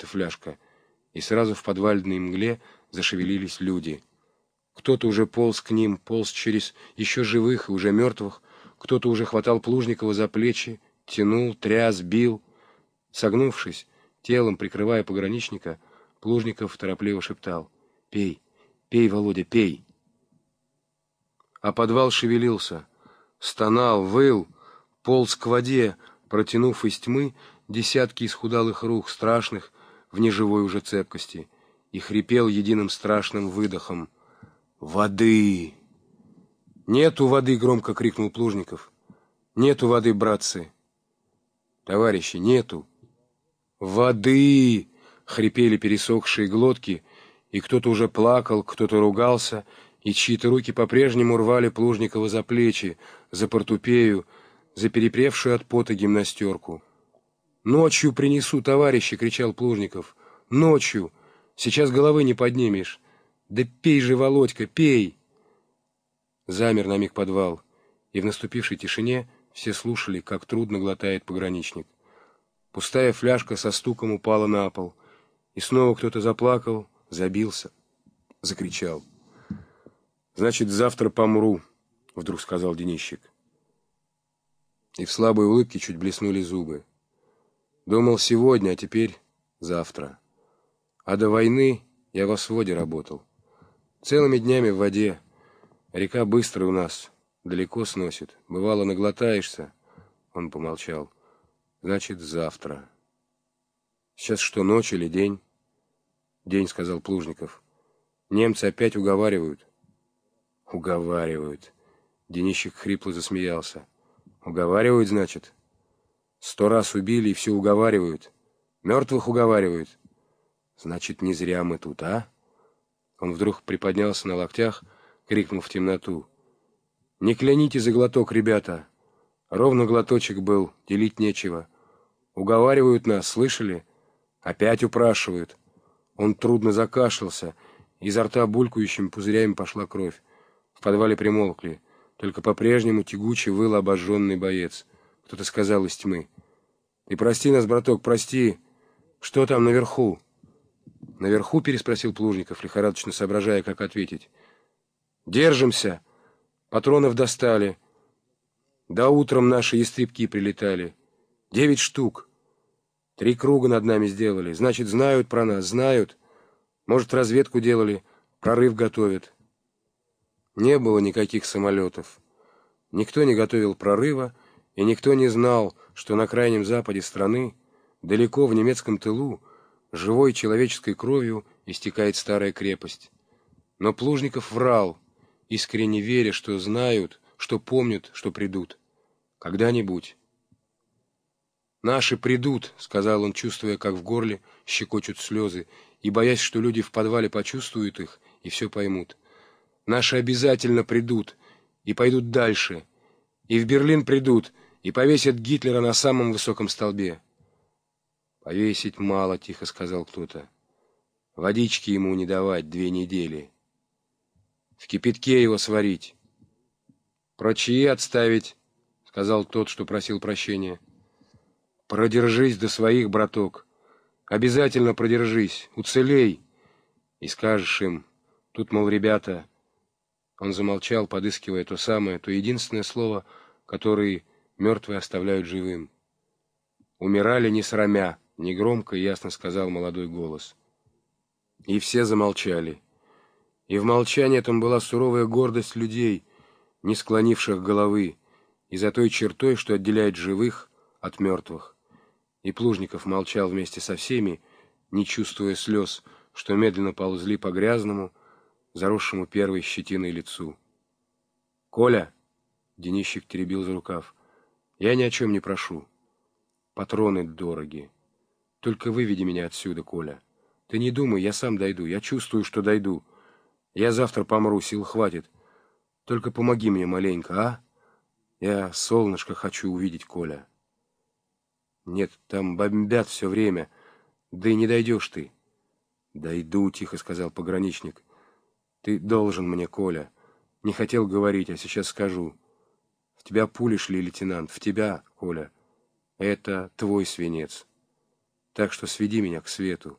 эта фляжка, и сразу в подвальной мгле зашевелились люди. Кто-то уже полз к ним, полз через еще живых и уже мертвых, кто-то уже хватал Плужникова за плечи, тянул, тряс, бил. Согнувшись, телом прикрывая пограничника, Плужников торопливо шептал «Пей, пей, Володя, пей!» А подвал шевелился, стонал, выл, полз к воде, протянув из тьмы десятки исхудалых рук, страшных, в неживой уже цепкости, и хрипел единым страшным выдохом. «Воды!» «Нету воды!» — громко крикнул Плужников. «Нету воды, братцы!» «Товарищи, нету!» «Воды!» — хрипели пересохшие глотки, и кто-то уже плакал, кто-то ругался, и чьи-то руки по-прежнему рвали Плужникова за плечи, за портупею, за перепревшую от пота гимнастерку. «Ночью принесу, товарищи!» — кричал Плужников. «Ночью! Сейчас головы не поднимешь! Да пей же, Володька, пей!» Замер на миг подвал, и в наступившей тишине все слушали, как трудно глотает пограничник. Пустая фляжка со стуком упала на пол, и снова кто-то заплакал, забился, закричал. «Значит, завтра помру», — вдруг сказал Денищик. И в слабой улыбке чуть блеснули зубы. Думал сегодня, а теперь завтра. А до войны я во своде работал. Целыми днями в воде. Река быстро у нас, далеко сносит. Бывало, наглотаешься. Он помолчал. Значит, завтра. Сейчас что, ночь или день? День, сказал Плужников. Немцы опять уговаривают. Уговаривают. Денищик хрипло засмеялся. Уговаривают, значит? Сто раз убили и все уговаривают. Мертвых уговаривают. Значит, не зря мы тут, а? Он вдруг приподнялся на локтях, крикнул в темноту. «Не кляните за глоток, ребята! Ровно глоточек был, делить нечего. Уговаривают нас, слышали? Опять упрашивают». Он трудно закашлялся, изо рта булькающими пузырями пошла кровь. В подвале примолкли. Только по-прежнему тягуче выл обожженный боец. Кто-то сказал из тьмы. «Ты прости нас, браток, прости! Что там наверху?» «Наверху?» — переспросил Плужников, лихорадочно соображая, как ответить. «Держимся! Патронов достали. Да утром наши истребки прилетали. Девять штук. Три круга над нами сделали. Значит, знают про нас, знают. Может, разведку делали, прорыв готовят». Не было никаких самолетов. Никто не готовил прорыва, и никто не знал, что на крайнем западе страны, далеко в немецком тылу, живой человеческой кровью истекает старая крепость. Но Плужников врал, искренне веря, что знают, что помнят, что придут. Когда-нибудь. «Наши придут», — сказал он, чувствуя, как в горле щекочут слезы, и боясь, что люди в подвале почувствуют их и все поймут. «Наши обязательно придут и пойдут дальше, и в Берлин придут, и повесят Гитлера на самом высоком столбе. «Повесить мало», — тихо сказал кто-то. «Водички ему не давать две недели. В кипятке его сварить». «Прочие отставить», — сказал тот, что просил прощения. «Продержись до своих, браток. Обязательно продержись, уцелей». И скажешь им, тут, мол, ребята... Он замолчал, подыскивая то самое, то единственное слово, которое мертвые оставляют живым. «Умирали не срамя», — негромко и ясно сказал молодой голос. И все замолчали. И в молчании этом была суровая гордость людей, не склонивших головы, и за той чертой, что отделяет живых от мертвых. И Плужников молчал вместе со всеми, не чувствуя слез, что медленно ползли по грязному, заросшему первой щетиной лицу. «Коля!» — Денищик теребил за рукав — я ни о чем не прошу. Патроны дороги. Только выведи меня отсюда, Коля. Ты не думай, я сам дойду. Я чувствую, что дойду. Я завтра помру, сил хватит. Только помоги мне маленько, а? Я солнышко хочу увидеть, Коля. Нет, там бомбят все время. Да и не дойдешь ты. Дойду, тихо сказал пограничник. Ты должен мне, Коля. Не хотел говорить, а сейчас скажу. В тебя пули шли, лейтенант, в тебя, Коля. Это твой свинец. Так что сведи меня к свету.